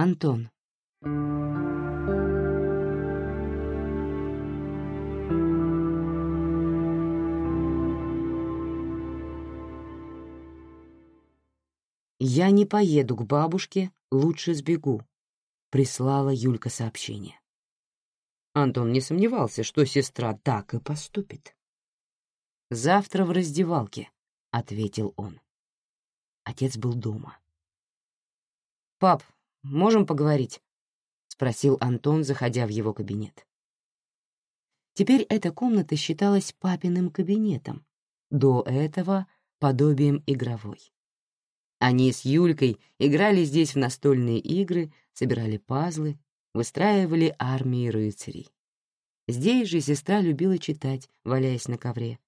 Антон. «Я не поеду к бабушке, лучше сбегу», — прислала Юлька сообщение. Антон не сомневался, что сестра так и поступит. «Завтра в раздевалке», — ответил он. Отец был дома. «Пап, можем поговорить?» — спросил Антон, заходя в его кабинет. Теперь эта комната считалась папиным кабинетом, до этого — подобием игровой. Они с Юлькой играли здесь в настольные игры, собирали пазлы, выстраивали армии рыцарей. Здесь же сестра любила читать, валяясь на ковре.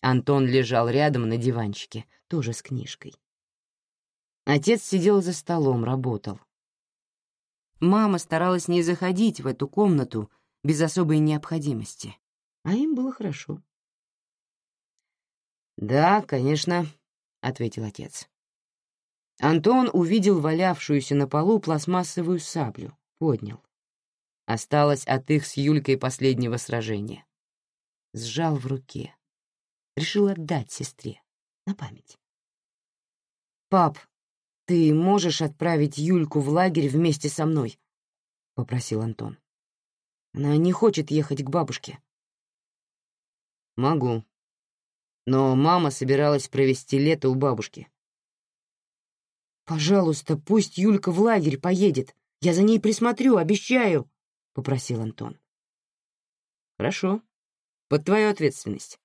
Антон лежал рядом на диванчике, тоже с книжкой. Отец сидел за столом, работал. Мама старалась не заходить в эту комнату без особой необходимости, а им было хорошо. «Да, конечно», — ответил отец. Антон увидел валявшуюся на полу пластмассовую саблю, поднял. Осталось от их с Юлькой последнего сражения. Сжал в руке. Решил отдать сестре, на память. «Пап, ты можешь отправить Юльку в лагерь вместе со мной?» — попросил Антон. «Она не хочет ехать к бабушке». «Могу. Но мама собиралась провести лето у бабушки. «Пожалуйста, пусть Юлька в лагерь поедет. Я за ней присмотрю, обещаю», — попросил Антон. «Хорошо. Под твою ответственность».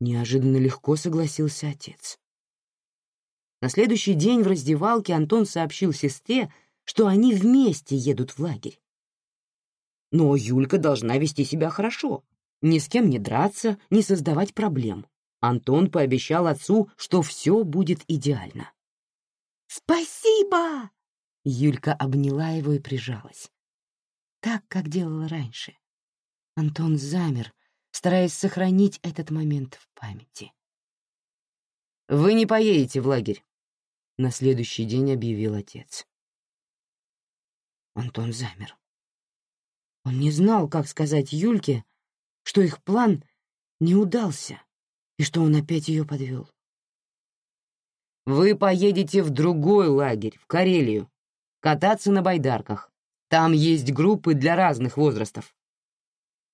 Неожиданно легко согласился отец. На следующий день в раздевалке Антон сообщил сестре, что они вместе едут в лагерь. Но Юлька должна вести себя хорошо, ни с кем не драться, не создавать проблем. Антон пообещал отцу, что все будет идеально. «Спасибо!» Юлька обняла его и прижалась. Так, как делала раньше. Антон замер, стараясь сохранить этот момент в памяти. «Вы не поедете в лагерь», — на следующий день объявил отец. Антон замер. Он не знал, как сказать Юльке, что их план не удался и что он опять ее подвел. Вы поедете в другой лагерь, в Карелию, кататься на байдарках. Там есть группы для разных возрастов.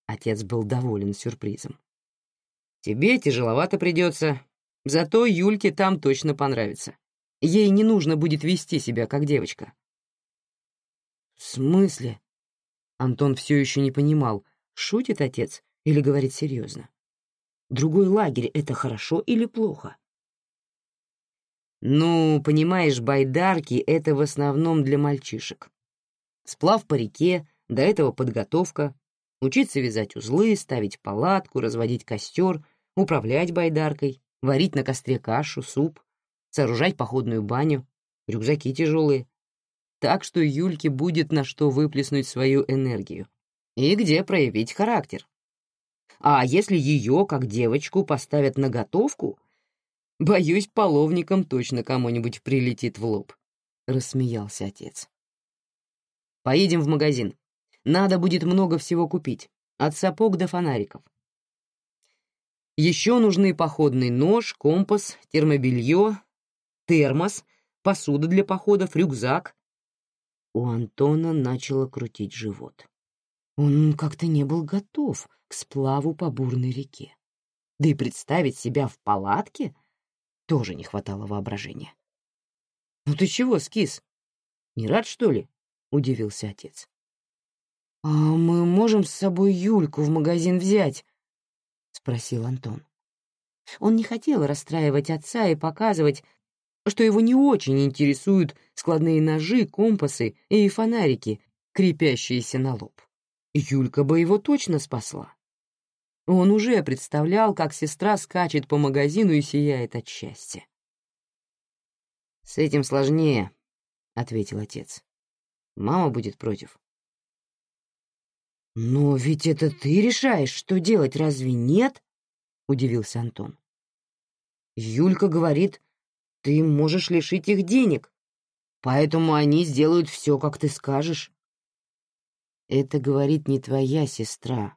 Отец был доволен сюрпризом. Тебе тяжеловато придется, зато Юльке там точно понравится. Ей не нужно будет вести себя как девочка. В смысле? Антон все еще не понимал, шутит отец или говорит серьезно. Другой лагерь — это хорошо или плохо? Ну, понимаешь, байдарки — это в основном для мальчишек. Сплав по реке, до этого подготовка, учиться вязать узлы, ставить палатку, разводить костер, управлять байдаркой, варить на костре кашу, суп, сооружать походную баню, рюкзаки тяжелые. Так что Юльке будет на что выплеснуть свою энергию и где проявить характер. А если ее, как девочку, поставят на готовку — Боюсь, половником точно кому-нибудь прилетит в лоб», — рассмеялся отец. «Поедем в магазин. Надо будет много всего купить, от сапог до фонариков. Еще нужны походный нож, компас, термобелье, термос, посуда для походов, рюкзак». У Антона начало крутить живот. Он как-то не был готов к сплаву по бурной реке. Да и представить себя в палатке тоже не хватало воображения. «Ну ты чего, скис? Не рад, что ли?» — удивился отец. «А мы можем с собой Юльку в магазин взять?» — спросил Антон. Он не хотел расстраивать отца и показывать, что его не очень интересуют складные ножи, компасы и фонарики, крепящиеся на лоб. Юлька бы его точно спасла. Он уже представлял, как сестра скачет по магазину и сияет от счастья. «С этим сложнее», — ответил отец. «Мама будет против». «Но ведь это ты решаешь, что делать, разве нет?» — удивился Антон. «Юлька говорит, ты можешь лишить их денег. Поэтому они сделают все, как ты скажешь. Это говорит не твоя сестра,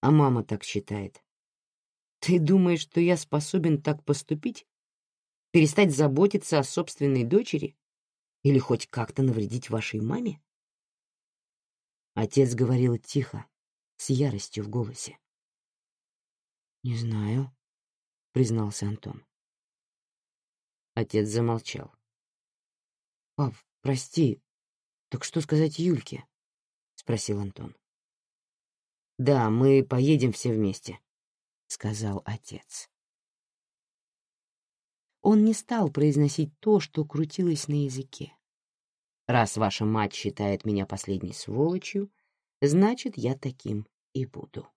а мама так считает. Ты думаешь, что я способен так поступить? Перестать заботиться о собственной дочери? Или хоть как-то навредить вашей маме? Отец говорил тихо, с яростью в голосе. «Не знаю», — признался Антон. Отец замолчал. «Пап, прости, так что сказать Юльке?» — спросил Антон. «Да, мы поедем все вместе», — сказал отец. Он не стал произносить то, что крутилось на языке. «Раз ваша мать считает меня последней сволочью, значит, я таким и буду».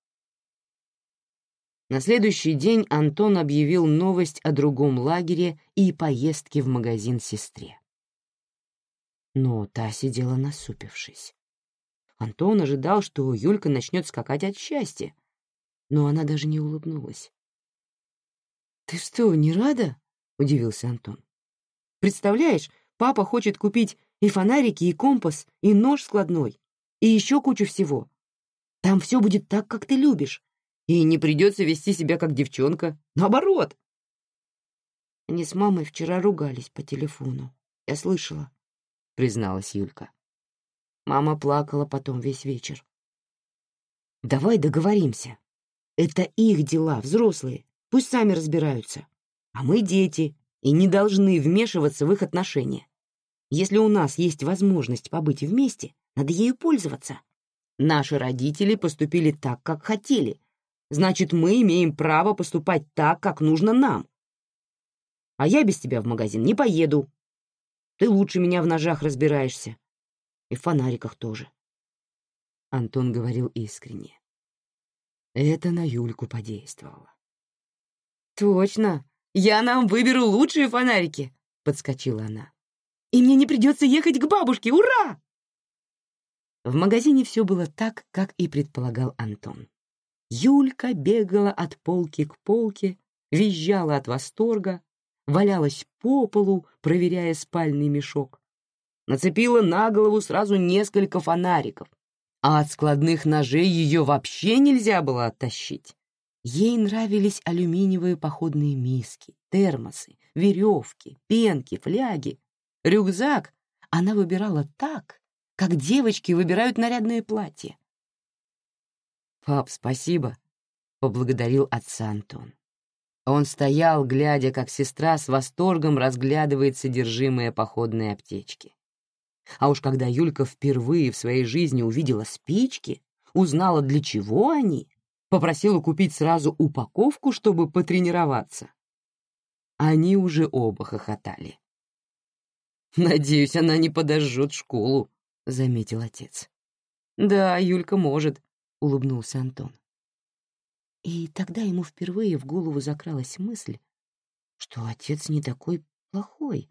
На следующий день Антон объявил новость о другом лагере и поездке в магазин сестре. Но та сидела насупившись. Антон ожидал, что Юлька начнет скакать от счастья, но она даже не улыбнулась. «Ты что, не рада?» — удивился Антон. «Представляешь, папа хочет купить и фонарики, и компас, и нож складной, и еще кучу всего. Там все будет так, как ты любишь, и не придется вести себя как девчонка. Наоборот!» Они с мамой вчера ругались по телефону. Я слышала. — призналась Юлька. Мама плакала потом весь вечер. «Давай договоримся. Это их дела, взрослые. Пусть сами разбираются. А мы дети и не должны вмешиваться в их отношения. Если у нас есть возможность побыть вместе, надо ею пользоваться. Наши родители поступили так, как хотели. Значит, мы имеем право поступать так, как нужно нам. А я без тебя в магазин не поеду, ты лучше меня в ножах разбираешься. И в фонариках тоже. Антон говорил искренне. Это на Юльку подействовало. «Точно! Я нам выберу лучшие фонарики!» — подскочила она. «И мне не придется ехать к бабушке! Ура!» В магазине все было так, как и предполагал Антон. Юлька бегала от полки к полке, визжала от восторга, валялась по полу, проверяя спальный мешок. Нацепила на голову сразу несколько фонариков, а от складных ножей ее вообще нельзя было оттащить. Ей нравились алюминиевые походные миски, термосы, веревки, пенки, фляги. Рюкзак она выбирала так, как девочки выбирают нарядные платья. «Пап, спасибо», — поблагодарил отца Антон. Он стоял, глядя, как сестра с восторгом разглядывает содержимое походной аптечки. А уж когда Юлька впервые в своей жизни увидела спички, узнала, для чего они, попросила купить сразу упаковку, чтобы потренироваться. Они уже оба хохотали. «Надеюсь, она не подожжет школу», — заметил отец. «Да, Юлька может», — улыбнулся Антон. И тогда ему впервые в голову закралась мысль, что отец не такой плохой,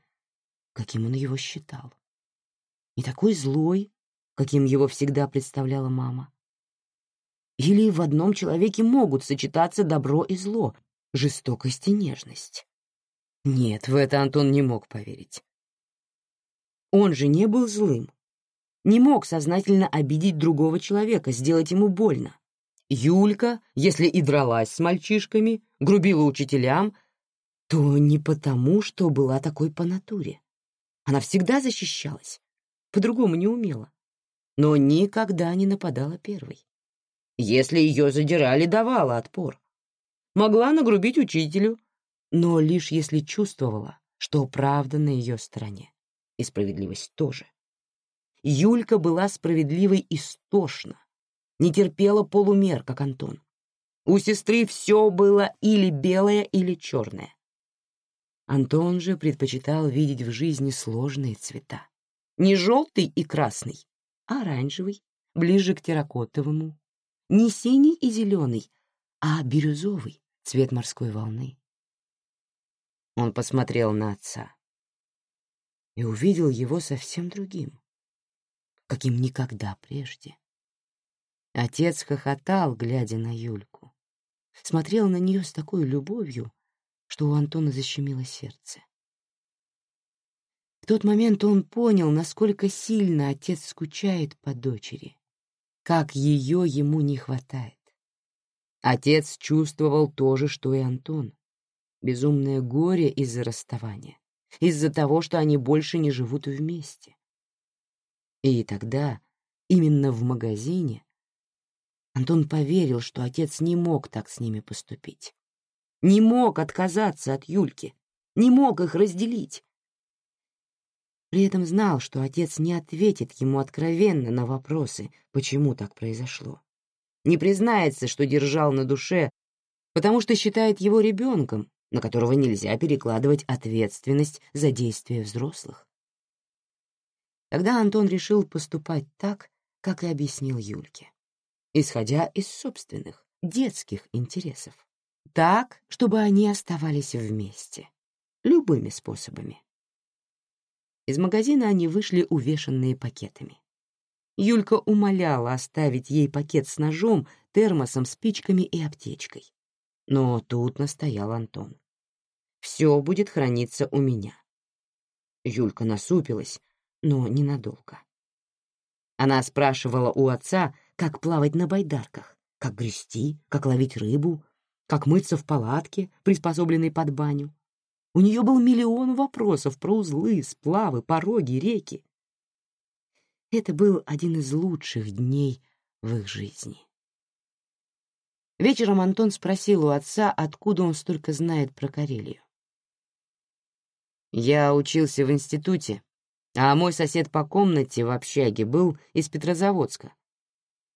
каким он его считал. Не такой злой, каким его всегда представляла мама. Или в одном человеке могут сочетаться добро и зло, жестокость и нежность. Нет, в это Антон не мог поверить. Он же не был злым, не мог сознательно обидеть другого человека, сделать ему больно. Юлька, если и дралась с мальчишками, грубила учителям, то не потому, что была такой по натуре. Она всегда защищалась, по-другому не умела, но никогда не нападала первой. Если ее задирали, давала отпор. Могла нагрубить учителю, но лишь если чувствовала, что правда на ее стороне, и справедливость тоже. Юлька была справедливой истошно, не терпела полумер, как Антон. У сестры все было или белое, или черное. Антон же предпочитал видеть в жизни сложные цвета. Не желтый и красный, а оранжевый, ближе к терракотовому. Не синий и зеленый, а бирюзовый, цвет морской волны. Он посмотрел на отца и увидел его совсем другим, каким никогда прежде. Отец хохотал, глядя на Юльку. Смотрел на нее с такой любовью, что у Антона защемило сердце. В тот момент он понял, насколько сильно отец скучает по дочери, как ее ему не хватает. Отец чувствовал то же, что и Антон. Безумное горе из-за расставания, из-за того, что они больше не живут вместе. И тогда, именно в магазине, Антон поверил, что отец не мог так с ними поступить. Не мог отказаться от Юльки, не мог их разделить. При этом знал, что отец не ответит ему откровенно на вопросы, почему так произошло. Не признается, что держал на душе, потому что считает его ребенком, на которого нельзя перекладывать ответственность за действия взрослых. Тогда Антон решил поступать так, как и объяснил Юльке исходя из собственных, детских интересов. Так, чтобы они оставались вместе. Любыми способами. Из магазина они вышли увешанные пакетами. Юлька умоляла оставить ей пакет с ножом, термосом, спичками и аптечкой. Но тут настоял Антон. «Все будет храниться у меня». Юлька насупилась, но ненадолго. Она спрашивала у отца, как плавать на байдарках, как грести, как ловить рыбу, как мыться в палатке, приспособленной под баню. У нее был миллион вопросов про узлы, сплавы, пороги, реки. Это был один из лучших дней в их жизни. Вечером Антон спросил у отца, откуда он столько знает про Карелию. «Я учился в институте, а мой сосед по комнате в общаге был из Петрозаводска.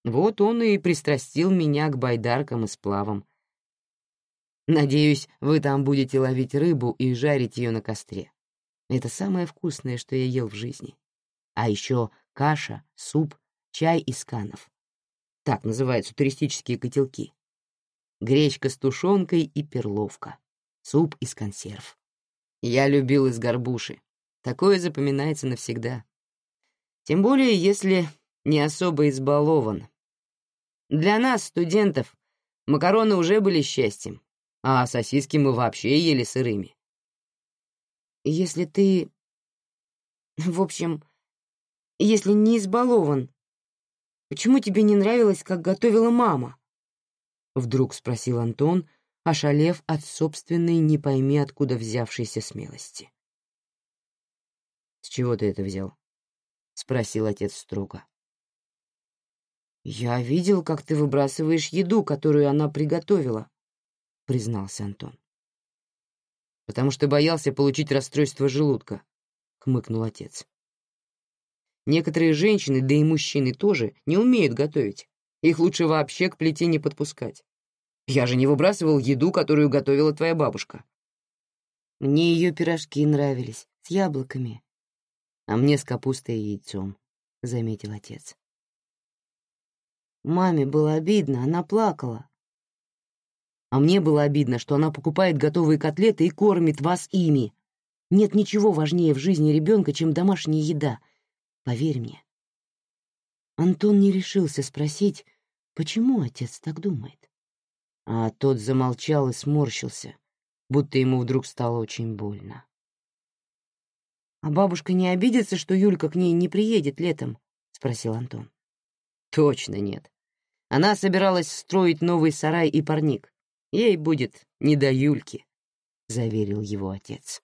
Вот он и пристрастил меня к байдаркам и сплавам. Надеюсь, вы там будете ловить рыбу и жарить ее на костре. Это самое вкусное, что я ел в жизни. А еще каша, суп, чай из канов. Так называются туристические котелки. Гречка с тушенкой и перловка. Суп из консерв. Я любил из горбуши. Такое запоминается навсегда. Тем более, если не особо избалован, для нас, студентов, макароны уже были счастьем, а сосиски мы вообще ели сырыми. Если ты... В общем, если не избалован, почему тебе не нравилось, как готовила мама? Вдруг спросил Антон, ошалев от собственной не пойми откуда взявшейся смелости. «С чего ты это взял?» — спросил отец строго. «Я видел, как ты выбрасываешь еду, которую она приготовила», — признался Антон. «Потому что боялся получить расстройство желудка», — хмыкнул отец. «Некоторые женщины, да и мужчины тоже, не умеют готовить. Их лучше вообще к плите не подпускать. Я же не выбрасывал еду, которую готовила твоя бабушка». «Мне ее пирожки нравились, с яблоками», «А мне с капустой и яйцом», — заметил отец. Маме было обидно, она плакала. А мне было обидно, что она покупает готовые котлеты и кормит вас ими. Нет ничего важнее в жизни ребенка, чем домашняя еда. Поверь мне. Антон не решился спросить, почему отец так думает. А тот замолчал и сморщился, будто ему вдруг стало очень больно. «А бабушка не обидится, что Юлька к ней не приедет летом?» — спросил Антон. «Точно нет. Она собиралась строить новый сарай и парник. Ей будет не до Юльки, — заверил его отец.